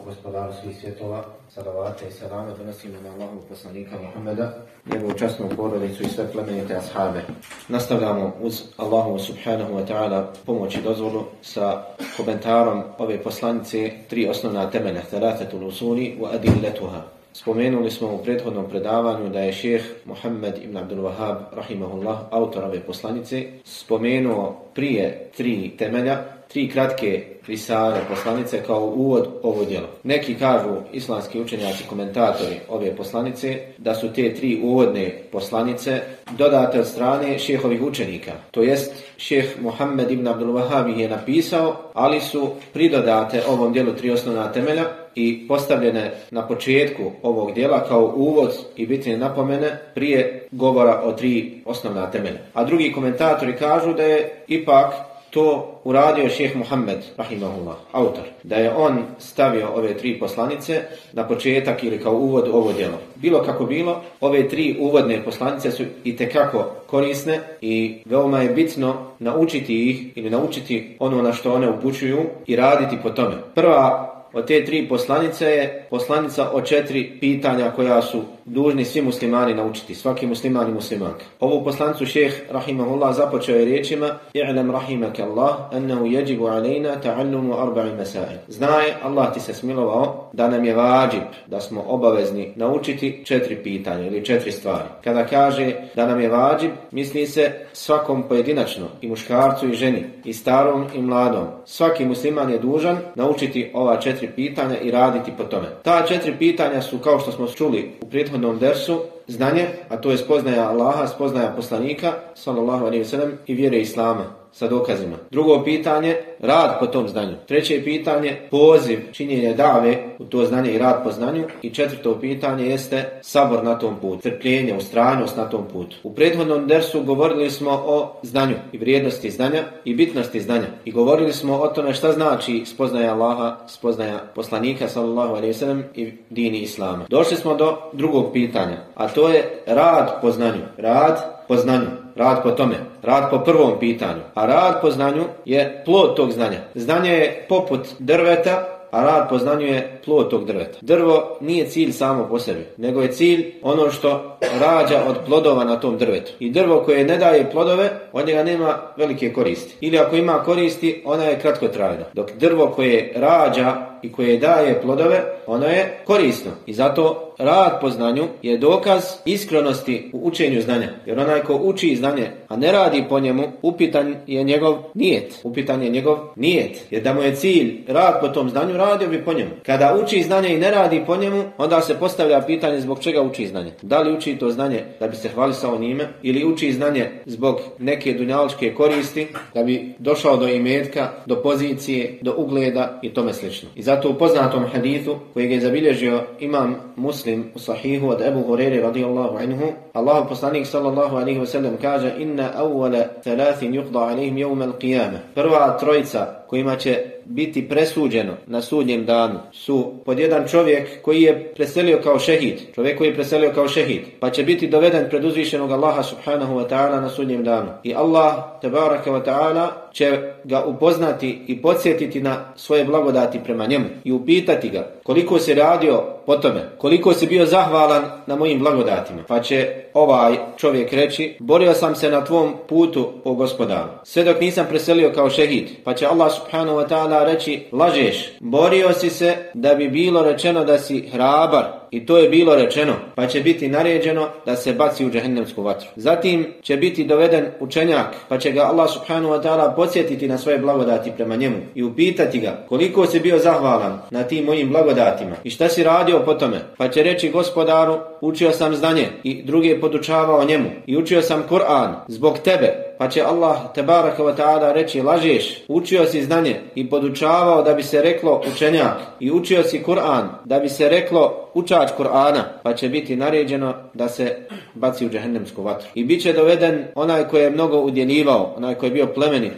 Allahu gospodaru svih svjetova, salavate i salame donosimo na Allahu poslanika Muhammeda, njegovu časnu porodicu i sve plemenite ashabe. Nastavljamo uz Allahu subhanahu wa ta'ala pomoć i dozvolu sa komentarom ove poslanice tri osnovna temelja, thalathatul usuli wa adilletuha. Spomenuli smo u prethodnom predavanju da je šeheh Muhammed ibn Abdul Wahab, rahimahullah, autor ove poslanice, spomenuo prije tri temelja, tri kratke risale poslanice kao uvod ovo djelo. Neki kažu, islamski učenjaci, komentatori ove poslanice, da su te tri uvodne poslanice dodate od strane šehovih učenika. To jest, šeh Muhammed ibn Abdul Wahab je napisao, ali su pridodate ovom djelu tri osnovna temelja i postavljene na početku ovog dijela kao uvod i bitne napomene prije govora o tri osnovna temelja. A drugi komentatori kažu da je ipak to uradio šeheh Muhammed, rahimahullah, autor, da je on stavio ove tri poslanice na početak ili kao uvod u ovo djelo. Bilo kako bilo, ove tri uvodne poslanice su i tekako korisne i veoma je bitno naučiti ih ili naučiti ono na što one upućuju i raditi po tome. Prva od te tri poslanice je poslanica o četiri pitanja koja su dužni svi muslimani naučiti, svaki musliman i muslimanka. Ovu poslancu šeheh rahimahullah započeo je riječima I'lam rahimaka Allah, ennehu jeđibu alejna ta'allumu arba'i mesail. Znaje, Allah ti se smilovao da nam je vađib, da smo obavezni naučiti četiri pitanja ili četiri stvari. Kada kaže da nam je vađib, misli se svakom pojedinačno, i muškarcu i ženi, i starom i mladom. Svaki musliman je dužan naučiti ova četiri pitanja i raditi po tome. Ta četiri pitanja su, kao što smo čuli u prethodnom dersu, znanje, a to je spoznaja Allaha, spoznaja poslanika, sallallahu alaihi wa sallam, i vjere Islama sa dokazima. Drugo pitanje, rad po tom znanju. Treće pitanje, poziv činjenja dave u to znanje i rad po znanju. I četvrto pitanje jeste sabor na tom putu, trpljenje, ustrajnost na tom putu. U prethodnom dersu govorili smo o znanju i vrijednosti znanja i bitnosti znanja. I govorili smo o tome šta znači spoznaja Allaha, spoznaja poslanika sallallahu alaihi sallam i dini Islama. Došli smo do drugog pitanja, a to je rad po znanju. Rad po znanju. Rad po tome. Rad po prvom pitanju. A rad po znanju je plod tog znanja. Znanje je poput drveta, a rad po znanju je plod tog drveta. Drvo nije cilj samo po sebi, nego je cilj ono što rađa od plodova na tom drvetu. I drvo koje ne daje plodove, od njega nema velike koristi. Ili ako ima koristi, ona je kratkotrajna. Dok drvo koje rađa i koje daje plodove, ono je korisno. I zato rad po znanju je dokaz iskrenosti u učenju znanja. Jer onaj ko uči znanje, a ne radi po njemu, upitan je njegov nijet. Upitan je njegov nijet. Jer da mu je cilj rad po tom znanju, radio bi po njemu. Kada uči znanje i ne radi po njemu, onda se postavlja pitanje zbog čega uči znanje. Da li uči to znanje da bi se hvalisao njime, ili uči znanje zbog neke dunjaličke koristi, da bi došao do imetka, do pozicije, do ugleda i tome slično. I zato u poznatom hadithu, kojeg je zabilježio imam muslim, muslim u sahihu od Ebu Hureri radijallahu anhu, Allahu poslanik sallallahu alaihi wasallam kaže inna awwala thalathin yuqda alaihim yawm al-qiyamah. Prva trojica kojima će biti presuđeno na sudnjem danu su pod jedan čovjek koji je preselio kao šehid, čovjek koji je preselio kao šehid, pa će biti doveden pred uzvišenog Allaha subhanahu wa ta'ala na sudnjem danu. I Allah, tebaraka wa ta'ala, će ga upoznati i podsjetiti na svoje blagodati prema njemu i upitati ga koliko se radio po tome, koliko si bio zahvalan na mojim blagodatima. Pa će ovaj čovjek reći, borio sam se na tvom putu o gospodaru, sve dok nisam preselio kao šehid, pa će Allah subhanahu wa ta'ala reći, lažeš, borio si se da bi bilo rečeno da si hrabar, i to je bilo rečeno, pa će biti naređeno da se baci u džehennemsku vatru. Zatim će biti doveden učenjak, pa će ga Allah subhanahu wa ta'ala podsjetiti na svoje blagodati prema njemu i upitati ga koliko si bio zahvalan na tim mojim blagodatima i šta si radio po tome. Pa će reći gospodaru, učio sam znanje i druge podučavao njemu i učio sam Kur'an zbog tebe. Pa će Allah tebaraka wa ta'ala reći lažeš, učio si znanje i podučavao da bi se reklo učenjak i učio si Kur'an da bi se reklo učač Kur'ana, pa će biti naređeno da se baci u džehennemsku vatru. I bit će doveden onaj koji je mnogo udjenivao, onaj koji je bio plemenit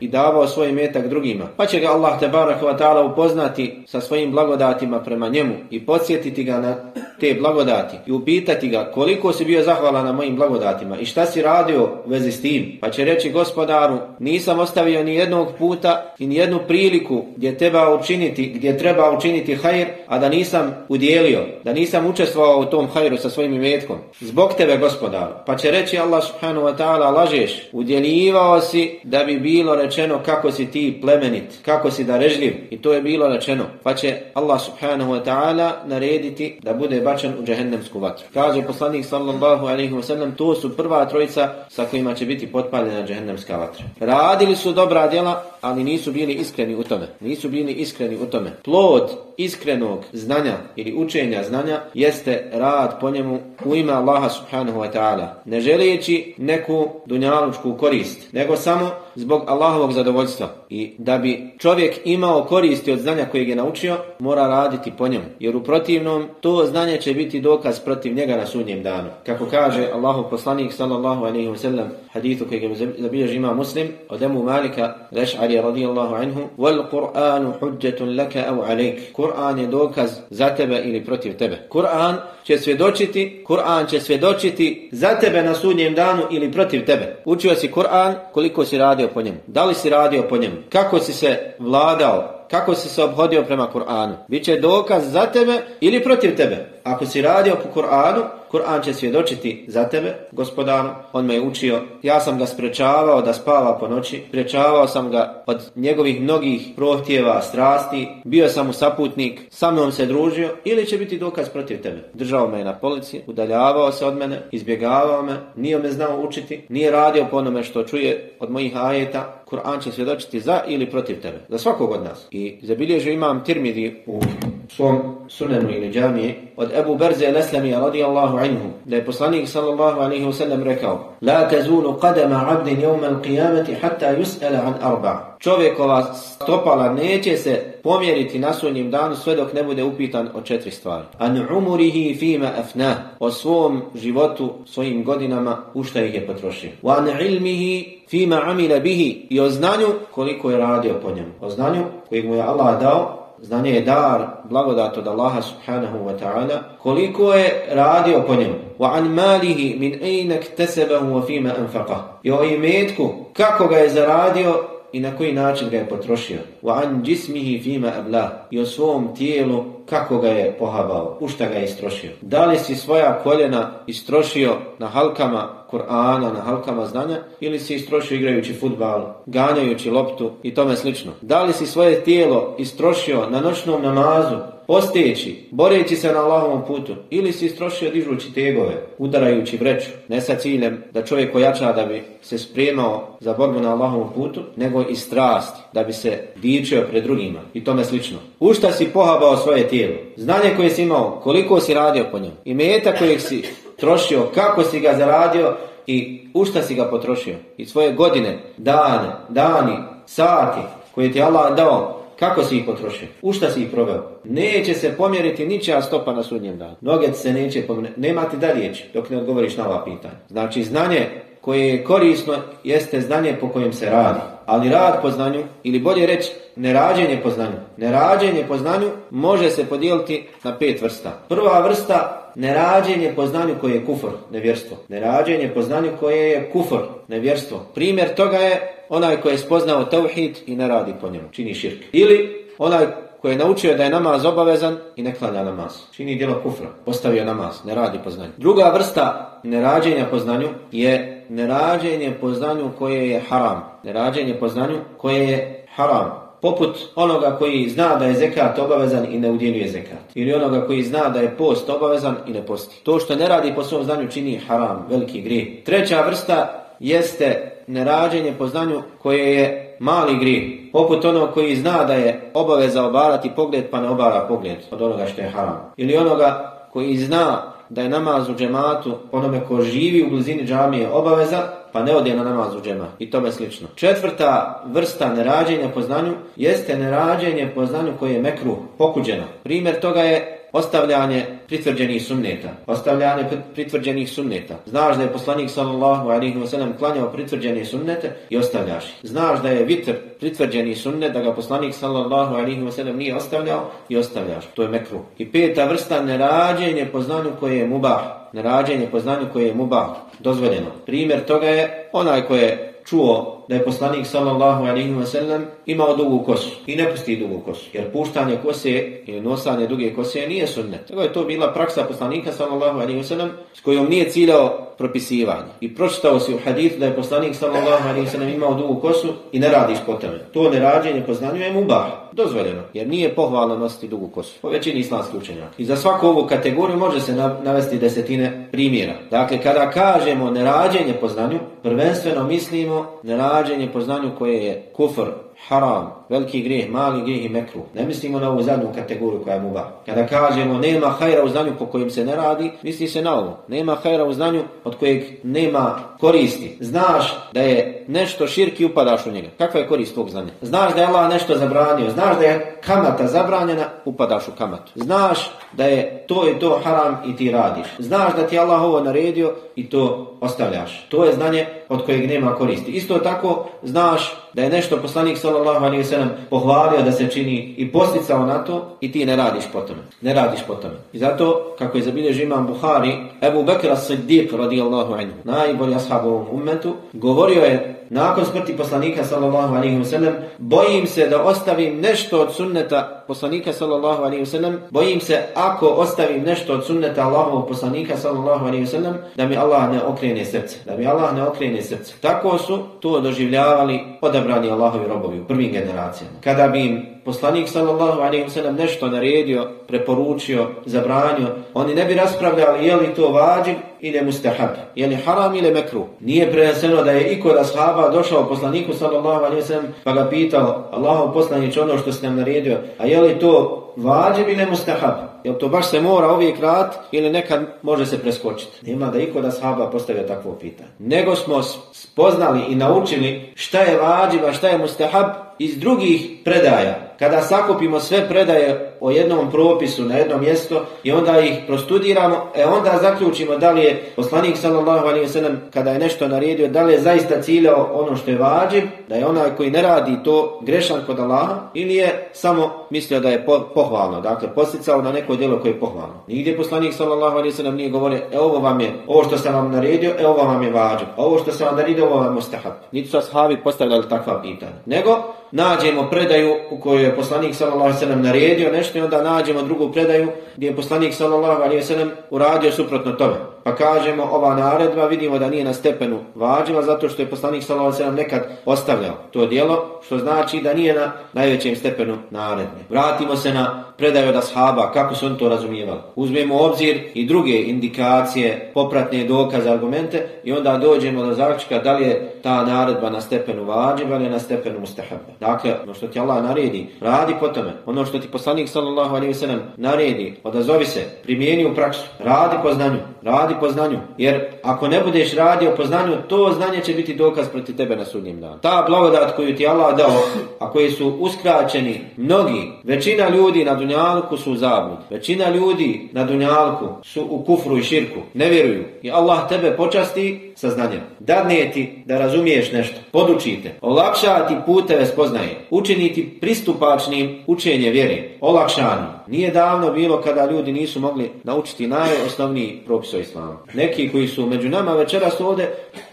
i davao svoj metak drugima. Pa će ga Allah te barak wa ta'ala upoznati sa svojim blagodatima prema njemu i podsjetiti ga na te blagodati i upitati ga koliko si bio zahvalan na mojim blagodatima i šta si radio u vezi s tim. Pa će reći gospodaru, nisam ostavio ni jednog puta i ni jednu priliku gdje treba učiniti, gdje treba učiniti hajr, a da nisam udjelio, da nisam učestvovao u tom hajru sa svojim imetkom. Zbog tebe gospodaru. Pa će reći Allah subhanahu wa ta'ala, lažeš, udjeljivao si da bi bilo rečeno kako si ti plemenit, kako si darežljiv i to je bilo rečeno. Pa će Allah subhanahu wa ta'ala narediti da bude bačen u džehennemsku vatru. Kaže poslanik sallallahu alaihi wa sallam, to su prva trojica sa kojima će biti potpaljena džehennemska vatra. Radili su dobra djela, ali nisu bili iskreni u tome. Nisu bili iskreni u tome. Plod iskrenog znanja ili učenja znanja jeste rad po njemu u ime Allaha subhanahu wa ta'ala. Ne želijeći neku dunjalučku korist, nego samo zbog Allahovog zadovoljstva. I da bi čovjek imao koristi od znanja kojeg je naučio, mora raditi po njemu. Jer u protivnom, to znanje će biti dokaz protiv njega na sudnjem danu. Kako kaže Allahov poslanik sallallahu alaihi wa sallam hadithu kojeg je zabilježi ima muslim od Emu Malika Reš'ari radijallahu anhu Wal Qur'anu huđetun laka au alaik Kur'an je dokaz za tebe ili protiv tebe. Kur'an će svjedočiti, Kur'an će svjedočiti za tebe na sudnjem danu ili protiv tebe. Učio si Kur'an koliko si radio po njemu. Da li si radio po njemu? Kako si se vladao? Kako si se obhodio prema Kur'anu? Biće dokaz za tebe ili protiv tebe. Ako si radio po Kur'anu, Kur'an će svjedočiti za tebe, gospodaru. On me je učio. Ja sam ga sprečavao da spava po noći. Sprečavao sam ga od njegovih mnogih prohtjeva, strasti. Bio sam mu saputnik. Sa mnom se družio. Ili će biti dokaz protiv tebe. Držao me je na polici. Udaljavao se od mene. Izbjegavao me. Nije me znao učiti. Nije radio po onome što čuje od mojih ajeta. Kur'an će svjedočiti za ili protiv tebe. Za svakog od nas. I zabilježio imam tirmidi u svom sunanu ili džamiji od Ebu Berze Leslami radijallahu anhu da je poslanik sallallahu alaihi wa sallam rekao La tazulu qadama abdin jevma al-qiyamati hatta yus'ala an arba'a Čovjekova stopala neće se pomjeriti na sunnjem danu sve dok ne bude upitan o četiri stvari. An umurihi fima afna. O svom životu, svojim godinama, u šta ih je potrošio. Wa an ilmihi fima amila bihi. I o znanju koliko je radio po njemu. O znanju kojeg mu je Allah dao Znanje je dar, blagodat od Allaha subhanahu wa ta'ala, koliko je radio po njemu. Wa an malihi min ejnek tesebahu wa fima anfaqah. I o imetku, kako ga je zaradio i na koji način ga je potrošio. Wa an jismihi fima ablah. I o svom tijelu, kako ga je pohabao, u šta ga je istrošio. Da li si svoja koljena istrošio na halkama Kur'ana na halkama znanja ili si istrošio igrajući futbal, ganjajući loptu i tome slično. Da li si svoje tijelo istrošio na noćnom namazu, posteći, boreći se na Allahovom putu ili si istrošio dižući tegove, udarajući vreću, ne sa ciljem da čovjek ojača da bi se spremao za borbu na Allahovom putu, nego i strasti, da bi se dičio pred drugima i tome slično. U šta si pohabao svoje tijelo? Znanje koje si imao, koliko si radio po njemu? I meta kojeg si trošio, kako si ga zaradio i u šta si ga potrošio. I svoje godine, dane, dani, sati koje ti Allah dao, kako si ih potrošio. U šta si ih proveo. Neće se pomjeriti ničija stopa na sudnjem danu. Noge se neće pomjeriti. Nema ti da riječi dok ne odgovoriš na ova pitanja. Znači znanje koje je korisno jeste znanje po kojem se radi. Ali rad po znanju, ili bolje reći, nerađenje po znanju. Nerađenje po znanju može se podijeliti na pet vrsta. Prva vrsta nerađenje po znanju koje je kufr, nevjerstvo. Nerađenje po znanju koje je kufr, nevjerstvo. Primjer toga je onaj koji je spoznao tauhid i ne radi po njemu, čini širk. Ili onaj koji je naučio da je namaz obavezan i ne klanja namaz. Čini djelo kufra, postavio namaz, ne radi po znanju. Druga vrsta nerađenja po znanju je nerađenje po znanju koje je haram. Nerađenje po znanju koje je haram poput onoga koji zna da je zekat obavezan i ne udjeljuje zekat. Ili onoga koji zna da je post obavezan i ne posti. To što ne radi po svom znanju čini haram, veliki grijeh. Treća vrsta jeste nerađenje po znanju koje je mali grijeh. Poput onog koji zna da je obaveza obarati pogled pa ne obara pogled od onoga što je haram. Ili onoga koji zna da je namaz u džematu onome ko živi u blizini džamije obaveza, pa ne ode na namaz u džema i tome slično. Četvrta vrsta nerađenja po znanju jeste nerađenje po znanju koje je mekru, pokuđeno. Primjer toga je ostavljanje pritvrđenih sunneta. Ostavljanje pritvrđenih sunneta. Znaš da je poslanik sallallahu alaihi wa sallam klanjao pritvrđene sunnete i ostavljaš ih. Znaš da je vitr pritvrđeni sunnet, da ga poslanik sallallahu alaihi wa sallam nije ostavljao i ostavljaš. To je mekru. I peta vrsta nerađenje po znanju koje je mubah. Nerađenje po znanju koje je mubah. Dozvoljeno. Primjer toga je onaj koje je čuo da je poslanik sallallahu alaihi wa sallam imao dugu kosu i ne pusti dugu kosu. Jer puštanje kose ili nosanje duge kose nije sunnet. Tako je to bila praksa poslanika sallallahu alaihi wa sallam s kojom nije ciljao propisivanje. I pročitao si u hadithu da je poslanik sallallahu alaihi wa sallam imao dugu kosu i ne radiš po tome. To nerađenje po znanju je mubah. Dozvoljeno. Jer nije pohvalno nositi dugu kosu. Po većini islamskih učenjaka. I za svaku ovu kategoriju može se navesti desetine primjera. Dakle, kada kažemo nerađenje po znanju, prvenstveno mislimo nerađenje po znanju koje je kufr, haram, veliki grijeh, mali grijeh i mekruh. Ne mislimo na ovu zadnju kategoriju koja je muba. Kada kažemo nema hajra u znanju po kojim se ne radi, misli se na ovo. Nema hajra u znanju od kojeg nema koristi. Znaš da je nešto širki upadaš u njega. Kakva je korist tog znanja? Znaš da je Allah nešto zabranio. Znaš da je kamata zabranjena, upadaš u kamatu. Znaš da je to i to haram i ti radiš. Znaš da ti Allah ovo naredio i to ostavljaš. To je znanje od kojeg nema koristi. Isto tako znaš da je nešto poslanik sallallahu alaihi sallam pohvalio da se čini i posticao na to i ti ne radiš po tome. Ne radiš po tome. I zato kako je zabilježio imam Buhari, Ebu Bekra as-Siddiq radijallahu anhu, najbolji ashab u ummetu, govorio je nakon smrti poslanika sallallahu alaihi wa sallam, bojim se da ostavim nešto od sunneta poslanika sallallahu alaihi wa sallam, bojim se ako ostavim nešto od sunneta Allahovog poslanika sallallahu alaihi wa sallam, da mi Allah ne okrene srce da mi Allah ne okrene srce. Tako su to doživljavali odabrani Allahovi robovi u prvim generacijama. Kada bi im poslanik sallallahu alejhi ve sellem nešto naredio, preporučio, zabranio, oni ne bi raspravljali je li to vađib ili mustahab, je li haram ili mekru. Nije preneseno da je iko da ashaba došao poslaniku sallallahu alejhi ve sellem pa ga pitao: "Allahov poslanici, ono što ste nam naredio, a je li to vađib ili mustahab? Jel to baš se mora uvijek rad ili nekad može se preskočiti? Nema da iko da sahaba postavlja takvo pitanje. Nego smo spoznali i naučili šta je vađib, a šta je mustahab iz drugih predaja kada sakupimo sve predaje o jednom propisu na jedno mjesto i onda ih prostudiramo, e onda zaključimo da li je poslanik sallallahu alejhi ve sellem kada je nešto naredio, da li je zaista ciljao ono što je vađib, da je onaj koji ne radi to grešan kod Allaha ili je samo mislio da je pohvalno, dakle posticao na neko djelo koje je pohvalno. Nigdje poslanik sallallahu alejhi ve sellem nije govorio, e ovo vam je, ovo što sam vam naredio, e ovo vam je vađib, ovo što sam vam naredio, ovo vam je mustahab. Niti su ashabi postavljali takva pitanja. Nego, nađemo predaju u kojoj je poslanik sallallahu alejhi ve sellem naredio nešto i onda nađemo drugu predaju gdje je poslanik sallallahu alaihi ve sellem uradio suprotno tome. Pa kažemo ova naredba vidimo da nije na stepenu vađiva zato što je poslanik sallallahu alejhi ve nekad ostavljao to djelo što znači da nije na najvećem stepenu naredbe. Vratimo se na predaju od ashaba kako su oni to razumijevali. Uzmemo obzir i druge indikacije, popratne dokaze, argumente i onda dođemo do zaključka da li je ta naredba na stepenu vađiva ili na stepenu mustahaba. Dakle, ono što ti Allah naredi, radi po tome. Ono što ti poslanik sallallahu alejhi ve naredi, odazovi se, primijeni u praksu, radi po znanju, radi po znanju. Jer ako ne budeš radio po znanju, to znanje će biti dokaz protiv tebe na sudnjem danu. Ta blagodat koju ti Allah dao, a koji su uskraćeni mnogi, većina ljudi na dunjalku su u zabludi. Većina ljudi na dunjalku su u kufru i širku, ne vjeruju. I Allah tebe počasti sa znanjem. Dadne ti da razumiješ nešto, podučite, olakšati puteve spoznaje, učiniti pristupačnim učenje vjere, olakšano. Nije davno bilo kada ljudi nisu mogli naučiti najosnovniji propis o islamu. Neki koji su među nama večeras ovde,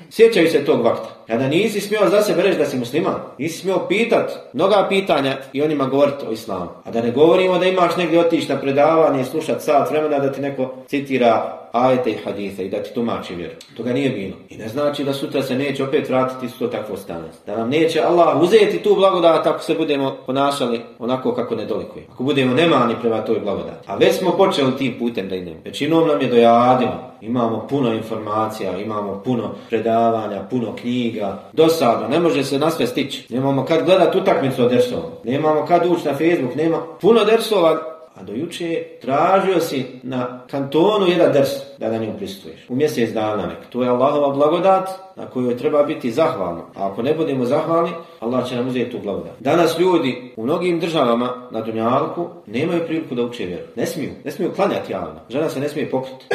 sjećaju se tog vakta. Kada nisi smio za sebe reći da si musliman, nisi smio pitat mnoga pitanja i onima govoriti o islamu. A da ne govorimo da imaš negdje otići na predavanje i slušati sat vremena da ti neko citira ajete i hadise i da ti tumači vjeru. Toga nije bilo. I ne znači da sutra se neće opet vratiti su to takvo stane. Da nam neće Allah uzeti tu blagodat ako se budemo ponašali onako kako ne dolikuje. Ako budemo nemani prema toj blagodati. A već smo počeli tim putem da idemo. Većinom nam je dojadimo. Imamo puno informacija, imamo puno predavanja, puno knjiga. Dosadno, ne može se na sve stići. Nemamo kad gledat utakmicu od dersova. Nemamo kad ući na Facebook, nema puno dersova, A do juče tražio si na kantonu jedan drs da na njom pristuješ. U mjesec dana nek. To je Allahova blagodat na kojoj treba biti zahvalno. A ako ne budemo zahvalni, Allah će nam uzeti tu blagodat. Danas ljudi u mnogim državama na Dunjalku nemaju priliku da uče vjeru. Ne smiju. Ne smiju klanjati javno. Žena se ne smije pokriti.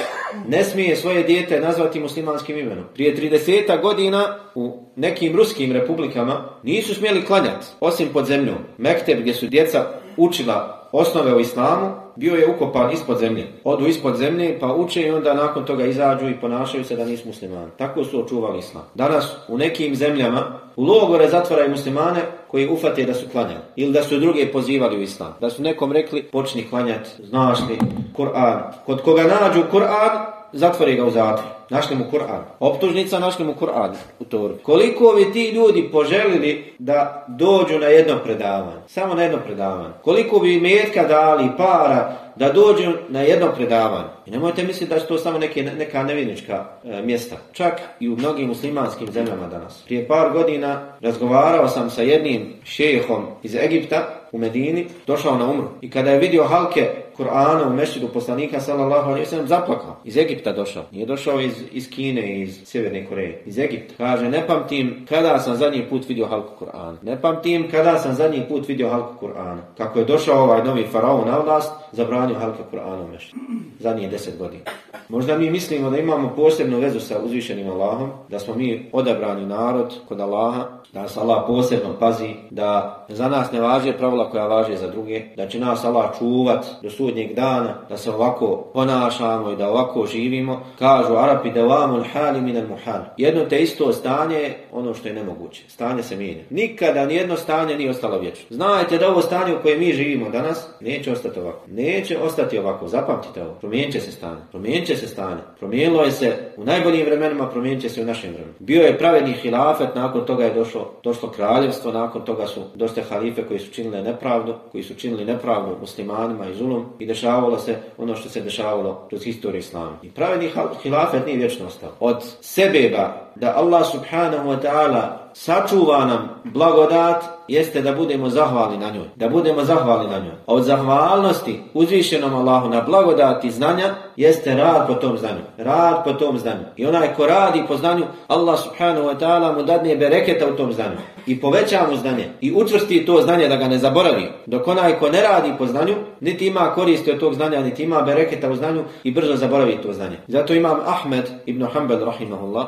Ne smije svoje dijete nazvati muslimanskim imenom. Prije 30 godina u nekim ruskim republikama nisu smjeli klanjati, osim pod zemljom. Mekteb gdje su djeca učila osnove u islamu, bio je ukopan ispod zemlje. Odu ispod zemlje pa uče i onda nakon toga izađu i ponašaju se da nisu muslimani. Tako su očuvali islam. Danas u nekim zemljama u logore zatvaraju muslimane koji ufate da su klanjali. Ili da su druge pozivali u islam. Da su nekom rekli počni klanjati, znaš li, Kur'an. Kod koga nađu Kur'an, zatvore ga u zatvor. Našli mu Kur'an. Optužnica našli mu Kur'an u torbi. Koliko bi ti ljudi poželili da dođu na jedno predavanje? Samo na jedno predavanje. Koliko bi metka dali para da dođu na jedno predavanje? I nemojte misliti da su to samo neke, neka nevinička e, mjesta. Čak i u mnogim muslimanskim zemljama danas. Prije par godina razgovarao sam sa jednim šehom iz Egipta u Medini, došao na umru. I kada je vidio halke Kur'ana u mešćidu poslanika sallallahu alejhi ve sellem zaplakao. Iz Egipta došao. Nije došao iz iz Kine iz Sjeverne Koreje, iz Egipta. Kaže ne pamtim kada sam zadnji put vidio halku Kur'ana. Ne pamtim kada sam zadnji put vidio halku Kur'ana. Kako je došao ovaj novi faraon na vlast, zabranio halku Kur'ana u mešćidu. Zadnjih 10 godina. Možda mi mislimo da imamo posebnu vezu sa uzvišenim Allahom, da smo mi odabrani narod kod Allaha, da nas Allah posebno pazi, da za nas ne važe pravila koja važe za druge, da će nas Allah čuvat do sudnjeg dana, da se ovako ponašamo i da ovako živimo. Kažu Arapi da vamu hali minal muhal. Jedno te isto stanje ono što je nemoguće. Stanje se mijenja. Nikada nijedno stanje nije ostalo vječno. Znajte da ovo stanje u kojem mi živimo danas neće ostati ovako. Neće ostati ovako. Zapamtite ovo. Promijenit će se stanje. Promijenit će se stanje. Promijenilo je se u najboljim vremenima, promijenit će se u našem vremenu. Bio je pravedni hilafet, nakon toga je došlo, došlo kraljevstvo, nakon toga su došle halife koji su činili nepravdu, koji su činili nepravdu muslimanima i zulom, i dešavalo se ono što se dešavalo kroz historiju islama. I pravedni hilafet nije vječno ostao. Od sebeba da Allah subhanahu wa ta'ala sačuva nam blagodat jeste da budemo zahvali na njoj. Da budemo zahvali na njoj. A od zahvalnosti uzvišenom Allahu na blagodati znanja jeste rad po tom znanju. Rad po tom znanju. I onaj ko radi po znanju, Allah subhanahu wa ta'ala mu dadne bereketa u tom znanju. I poveća mu znanje. I učvrsti to znanje da ga ne zaboravi. Dok onaj ko ne radi po znanju, niti ima koristi od tog znanja, niti ima bereketa u znanju i brzo zaboravi to znanje. Zato imam Ahmed ibn Hanbal rahimahullah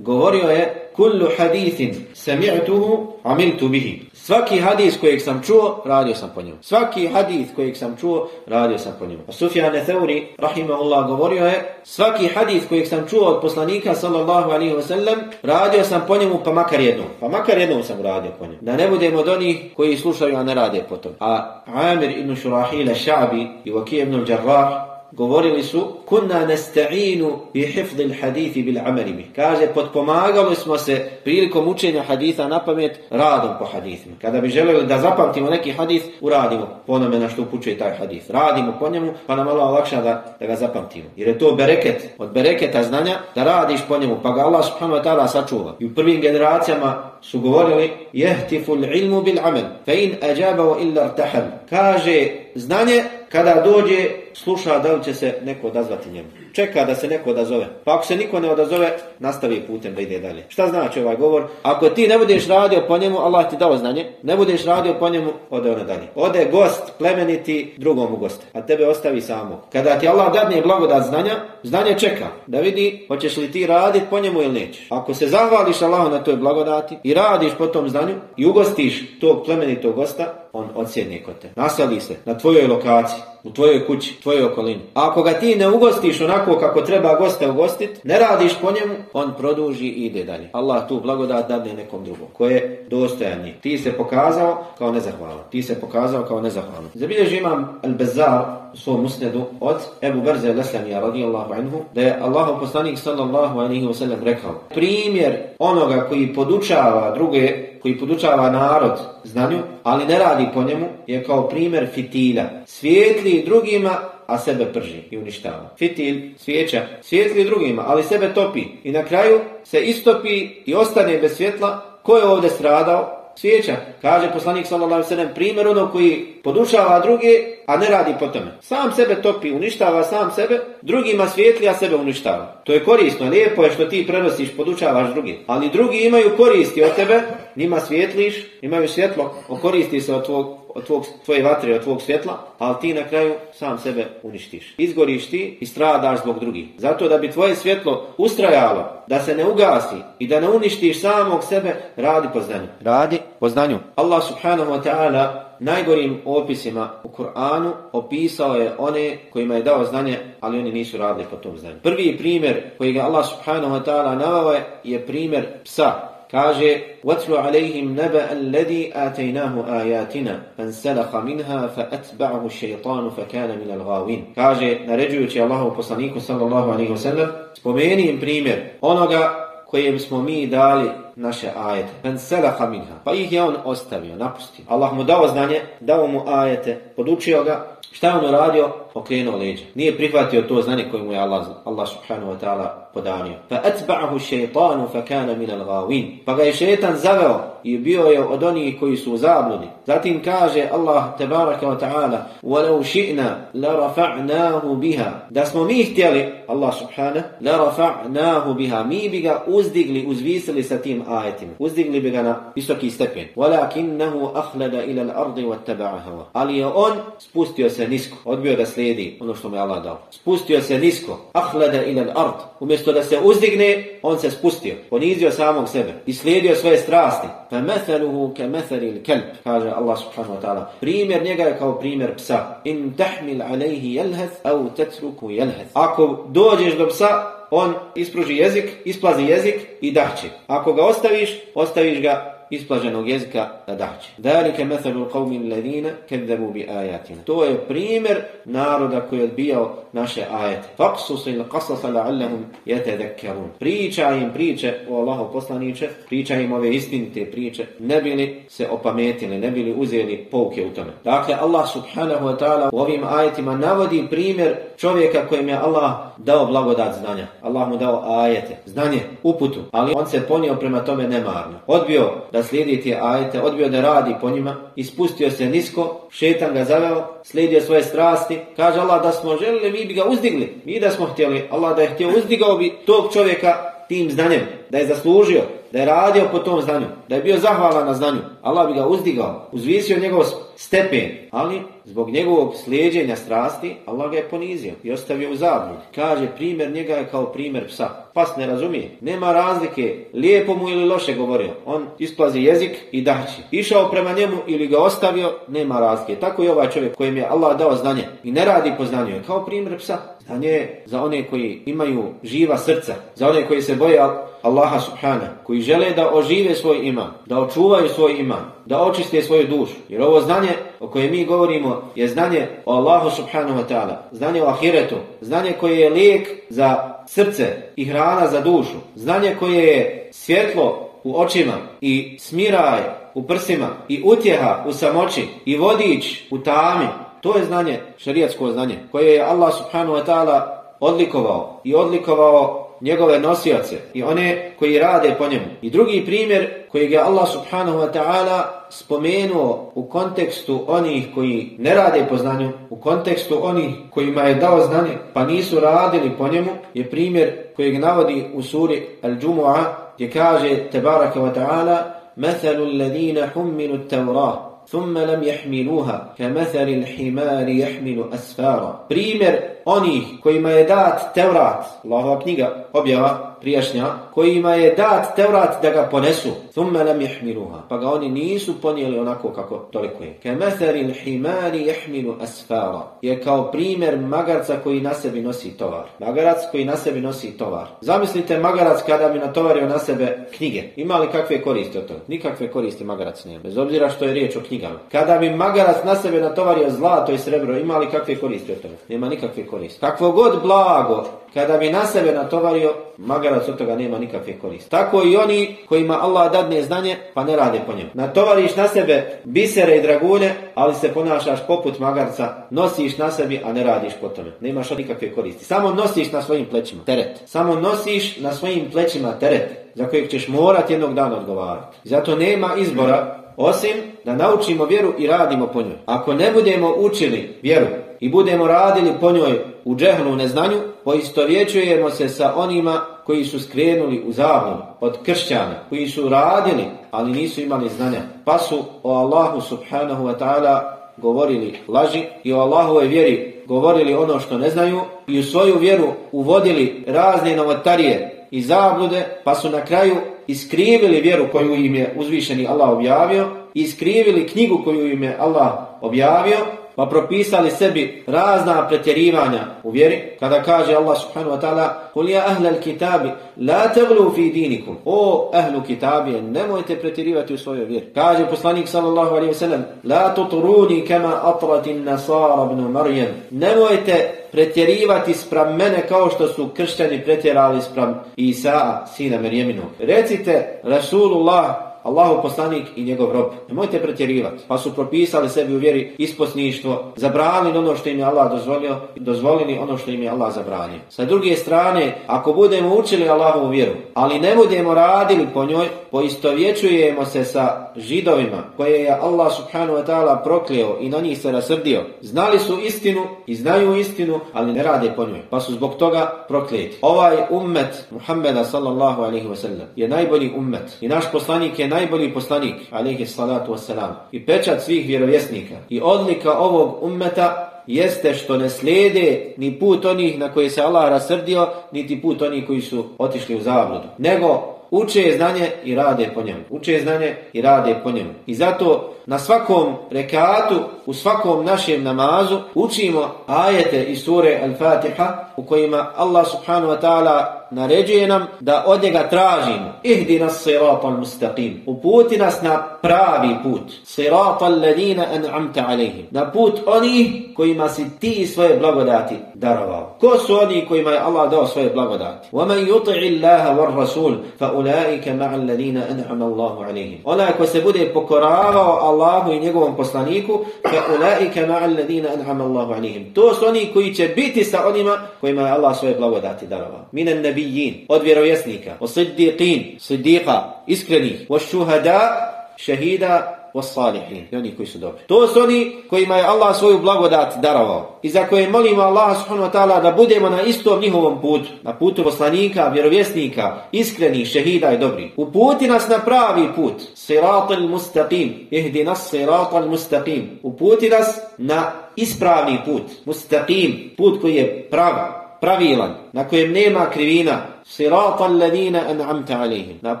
govorio je kullu hadithin sami'tuhu amiltu bihi. Svaki hadis kojeg sam čuo, radio sam po njemu. Svaki hadis kojeg sam čuo, radio sam po njemu. A Sufjan Thauri, rahimahullah, govorio je, svaki hadis kojeg sam čuo od poslanika, sallallahu alaihi wasallam, radio sam po njemu, pa makar jednom. Pa makar jednom sam radio po njemu. Da ne budemo od onih koji slušaju, a ne rade po tom. A Amir ibn Shurahila Ša'bi i Vakij ibn Jarrah, govorili su kunna nasta'inu bi hifdhi al-hadith bil amali bih. Kaže potpomagali smo se prilikom učenja hadisa na pamet radom po hadisima kada bi želeli da zapamtimo neki hadis uradimo po onome na što upućuje taj hadis radimo po njemu pa nam Allah lakše da, da ga zapamtimo. Jer je to bereket od bereketa znanja da radiš po njemu pa ga Allah subhanahu wa ta'ala sačuva. I u prvim generacijama su govorili jehtifu ilmu bil amal fa in ajaba illa irtahal kaže znanje kada dođe sluša da li će se neko odazvati njemu. Čeka da se neko odazove. Pa ako se niko ne odazove, nastavi putem da ide dalje. Šta znači ovaj govor? Ako ti ne budeš radio po njemu, Allah ti dao znanje, ne budeš radio po njemu, ode ona dalje. Ode gost plemeniti drugom u goste, a tebe ostavi samo. Kada ti Allah dadne blagodat znanja, znanje čeka da vidi hoćeš li ti raditi po njemu ili nećeš. Ako se zahvališ Allahu na toj blagodati i radiš po tom znanju i ugostiš tog plemenitog gosta, on odsjedne kod te. Nasali se na tvojoj lokaciji, u tvojoj kući, tvojoj okolini. A ako ga ti ne ugostiš onako kako treba goste ugostiti, ne radiš po njemu, on produži i ide dalje. Allah tu blagodat dadne nekom drugom, koje je dostojan Ti se pokazao kao nezahvalan. Ti se pokazao kao nezahvalan. Zabilježi imam Al-Bazar u svom musnedu od Ebu Berze Leslamija radijallahu anhu, da je Allah poslanik sallallahu alaihi wa sallam rekao primjer onoga koji podučava druge koji podučava narod znanju, ali ne radi po njemu, je kao primjer fitilja. Svijetli drugima, a sebe prži i uništava. Fitil, svijeća, svijetli drugima, ali sebe topi. I na kraju se istopi i ostane bez svjetla. Ko je ovdje stradao? Svijeća. Kaže poslanik sallallahu alejhi ve sellem primjer onog koji podučava druge, a ne radi po tome. Sam sebe topi, uništava sam sebe, drugima svijetli, a sebe uništava. To je korisno, lijepo je što ti prenosiš, podučavaš druge. Ali drugi imaju koristi od tebe, njima svijetliš, imaju svjetlo, okoristi se od tvog od tvog, tvoje vatre, od tvog svjetla, ali ti na kraju sam sebe uništiš. Izgoriš ti i stradaš zbog drugih. Zato da bi tvoje svjetlo ustrajalo, da se ne ugasi i da ne uništiš samog sebe, radi po znanju. Radi po znanju. Allah subhanahu wa ta'ala najgorim opisima u Kur'anu opisao je one kojima je dao znanje, ali oni nisu radili po tom znanju. Prvi primjer koji ga Allah subhanahu wa ta'ala navao je, je primjer psa. Kaže, وَاتْلُ عَلَيْهِمْ نَبَأَ الَّذِي آتَيْنَاهُ آيَاتِنَا فَانْسَلَخَ مِنْهَا فَأَتْبَعَهُ الشَّيْطَانُ فَكَانَ مِنَ الْغَاوِينَ Kaže, naređujući Allahu poslaniku sallallahu alaihi wa sallam, spomeni im primjer onoga kojem smo mi dali naše ajete. Ben selaha minha. Pa ih je on ostavio, napustio. Allah mu dao znanje, dao mu ajete, podučio ga. Šta je on uradio? Okrenuo leđa. Nije prihvatio to znanje koje mu je Allah, Allah subhanahu wa ta'ala podanio. Fa atba'ahu šeitanu fa kana min al-gawin. Pa ga je šeitan zaveo i bio je od onih koji su u zabludi. Zatim kaže Allah tebaraka wa ta'ala وَلَوْ شِئْنَا لَرَفَعْنَاهُ بِهَا Da smo mi htjeli, Allah subhanahu, لَرَفَعْنَاهُ بِهَا Mi bi ga uzdigli, uzvisili sa tim ajetima. Uzdigli bi ga na visoki stepen. وَلَكِنَّهُ أَخْلَدَ إِلَى الْأَرْضِ وَاتَّبَعَ هَوَا Ali je on spustio se nisko, odbio da slijedi slijedi ono što mu je Allah dao. Spustio se nisko. Ahlada al-ard, Umjesto da se uzdigne, on se spustio. Ponizio samog sebe. I slijedio svoje strasti. Fa metheluhu ke metheril kelp. Kaže Allah subhanahu wa ta'ala. Primjer njega je kao primjer psa. In tahmil alayhi jelheth, au tetruku jelheth. Ako dođeš do psa, on ispruži jezik, isplazi jezik i dahće. Ako ga ostaviš, ostaviš ga isplaženog jezika da daće. Dalike methalu qawmi alladhina kadzabu bi ajatina. To je primjer naroda koji je odbijao naše ajete. Faksus il qasasa la'allahum yatadhakkarun. Priča im priče o Allaho poslanice, priča im ove istinite priče, ne bili se opametili, ne bili uzeli pouke u tome. Dakle Allah subhanahu wa ta'ala u ovim ajetima navodi primjer čovjeka kojem je Allah dao blagodat znanja. Allah mu dao ajete, znanje, uputu, ali on se ponio prema tome nemarno. Odbio da slijedi te ajete, odbio da radi po njima, ispustio se nisko, šetan ga zaveo, slijedio svoje strasti, kaže Allah da smo želili, mi bi ga uzdigli, mi da smo htjeli, Allah da je htio uzdigao bi tog čovjeka tim znanjem, da je zaslužio, da je radio po tom znanju, da je bio zahvalan na znanju, Allah bi ga uzdigao, uzvisio njegov stepen, ali zbog njegovog slijedjenja strasti, Allah ga je ponizio i ostavio u zablud. Kaže, primjer njega je kao primjer psa. Pas ne razumije, nema razlike, lijepo mu ili loše govorio. On isplazi jezik i daći. Išao prema njemu ili ga ostavio, nema razlike. Tako i ovaj čovjek kojem je Allah dao znanje i ne radi po znanju, je kao primjer psa. Znanje za one koji imaju živa srca, za one koji se boje Allaha subhana, koji žele da ožive svoj iman, da očuvaju svoj iman, da očiste svoju dušu. Jer ovo znanje o kojem mi govorimo je znanje o Allahu subhanahu wa ta'ala, znanje o ahiretu, znanje koje je lijek za srce i hrana za dušu, znanje koje je svjetlo u očima i smiraj u prsima i utjeha u samoći i vodič u tami. To je znanje, šarijatsko znanje, koje je Allah subhanahu wa ta'ala odlikovao i odlikovao njegove nosioce i one koji rade po njemu. I drugi primjer koji je Allah subhanahu wa ta'ala spomenuo u kontekstu onih koji ne rade po znanju, u kontekstu onih kojima je dao znanje pa nisu radili po njemu, je primjer koji navodi u suri Al-Jumu'a gdje kaže Tebaraka wa ta'ala مثل الذين حملوا التوراة ثم لم يحملوها كمثل الحمار يحمل أسفارا primjer onih kojima je dat Tevrat, Allahova knjiga, objava, prijašnja, kojima je dat Tevrat da ga ponesu, thumma lam yahmiluha, pa ga oni nisu ponijeli onako kako toliko je. Kemathari l-himari yahmilu asfara, je kao primjer magarca koji na sebi nosi tovar. Magarac koji na sebi nosi tovar. Zamislite magarac kada bi natovario na sebe knjige. Ima li kakve koriste od toga? Nikakve koriste magarac nema, bez obzira što je riječ o knjigama. Kada bi magarac na sebe natovario zlato i srebro, ima li kakve koriste od toga? Nema nikakve koriste. Kakvo god blago kada bi na sebe natovario, magarac od toga nema nikakve koriste. Tako i oni kojima Allah dadne znanje, pa ne rade po njemu. Natovariš na sebe bisere i dragulje, ali se ponašaš poput magarca, nosiš na sebi, a ne radiš po tome. Nemaš od nikakve koristi. Samo nosiš na svojim plećima teret. Samo nosiš na svojim plećima teret za kojeg ćeš morat jednog dana odgovarati. Zato nema izbora osim da naučimo vjeru i radimo po njoj. Ako ne budemo učili vjeru i budemo radili po njoj u džehlu neznanju, poistovjećujemo se sa onima koji su skrenuli u zabludu od kršćana, koji su radili, ali nisu imali znanja. Pa su o Allahu subhanahu wa ta'ala govorili laži i o Allahove vjeri govorili ono što ne znaju i u svoju vjeru uvodili razne novotarije i zablude, pa su na kraju iskrivili vjeru koju im je uzvišeni Allah objavio, iskrivili knjigu koju im je Allah objavio, pa propisali sebi razna pretjerivanja u vjeri, kada kaže Allah subhanahu wa ta'ala Kul ja ahle al kitabi, la teglu fi dinikum. O ahlu kitabije, nemojte pretjerivati u svojoj vjeri. Kaže poslanik sallallahu alaihi wa sallam La tuturuni kama atrati nasara ibn Marijem. Nemojte pretjerivati sprem mene kao što su kršćani pretjerali sprem Isa, sina Merjeminog. Recite, Rasulullah Allahu poslanik i njegov rob. Nemojte pretjerivati. Pa su propisali sebi u vjeri isposništvo, zabranili ono što im je Allah dozvolio, dozvolili ono što im je Allah zabranio. Sa druge strane, ako budemo učili Allahovu vjeru, ali ne budemo radili po njoj, poistovjećujemo se sa židovima koje je Allah subhanahu wa ta'ala prokleo i na njih se rasrdio. Znali su istinu i znaju istinu, ali ne rade po njoj. Pa su zbog toga prokleti. Ovaj ummet Muhammeda sallallahu alaihi wa sallam je najbolji ummet i naš poslanik je najbolji poslanik, alihi salatu wasalam, i pečat svih vjerovjesnika. I odlika ovog ummeta jeste što ne slijede ni put onih na koje se Allah rasrdio, niti put onih koji su otišli u zabludu. Nego uče znanje i rade po njemu. Uče znanje i rade po njemu. I zato na svakom rekatu, u svakom našem namazu učimo ajete iz sure Al-Fatiha u kojima Allah subhanahu wa ta'ala naređuje nam da od njega tražimo. Ihdi nas sirata mustaqim. Uputi nas na pravi put. Sirata ladina an'amta alaihim. Na put onih kojima si ti svoje blagodati darovao. Ko su oni kojima je Allah dao svoje blagodati? Wa man yuti'i Allaha war rasul fa ulaika ma'a alladina an'ama Allahu alaihim. Onaj ko se bude pokoravao Allahu i njegovom poslaniku fa ulaika ma'a alladina an'ama Allahu to su oni koji će biti sa onima kojima je Allah svoje blagodati darovao. Minan nabijin, od vjerovjesnika, od siddiqin, siddiqa, iskrenih, od šuhada, šehida, od يعني i oni koji su dobri. To su oni kojima je Allah svoju blagodat darovao i za koje molimo Allah subhanahu wa ta'ala da budemo na istom njihovom putu, na putu poslanika, vjerovjesnika, iskrenih, šehida i dobri. Uputi nas na pravi put, siratal mustaqim, ihdi nas siratal mustaqim. Uputi nas na ispravni put, mustaqim, put koji je pravi pravilan, na kojem nema krivina, sirata alladina an'amta alaihim, na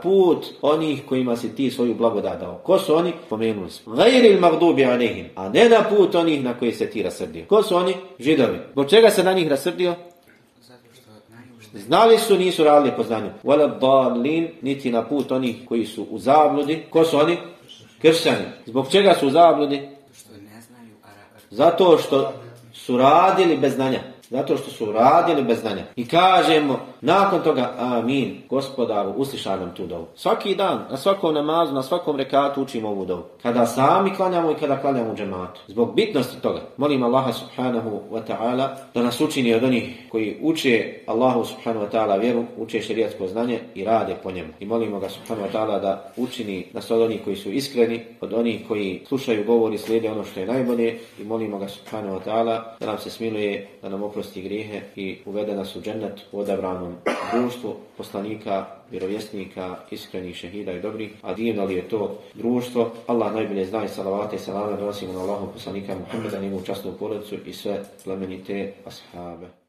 put onih kojima si ti svoju blagodat dao. Ko su oni? Pomenuli smo. Gajri il magdubi alaihim, a ne na put onih na koji se ti rasrdio. Ko su oni? Židovi. Bo čega se na njih rasrdio? Znali su, nisu radili po znanju. Wala dalin, niti na put onih koji su u zabludi. Ko su oni? Kršćani. Zbog čega su u zabludi? Zato što su radili bez znanja. Zato što su radili bez znanja. I kažemo, nakon toga, amin, gospodaru, uslišaj nam tu dovu. Svaki dan, na svakom namazu, na svakom rekatu učimo ovu dovu. Kada sami klanjamo i kada klanjamo u džematu. Zbog bitnosti toga, molim Allaha subhanahu wa ta'ala da nas učini od onih koji uče Allahu subhanahu wa ta'ala vjeru, uče šerijatsko znanje i rade po njemu. I molimo ga subhanahu wa ta'ala da učini nas od onih koji su iskreni, od onih koji slušaju govori, slijede ono što je najbolje i molimo ga subhanahu wa ta'ala da nam se smiluje, da nam oprosti grijehe i uvede nas u džennet u odabranom društvu poslanika, vjerovjesnika, iskrenih šehida i dobrih. A divno li je to društvo? Allah najbolje zna i salavate i salame donosimo na Allahom poslanika Muhammeda, njegovu častnu porodicu i sve plemenite ashabe.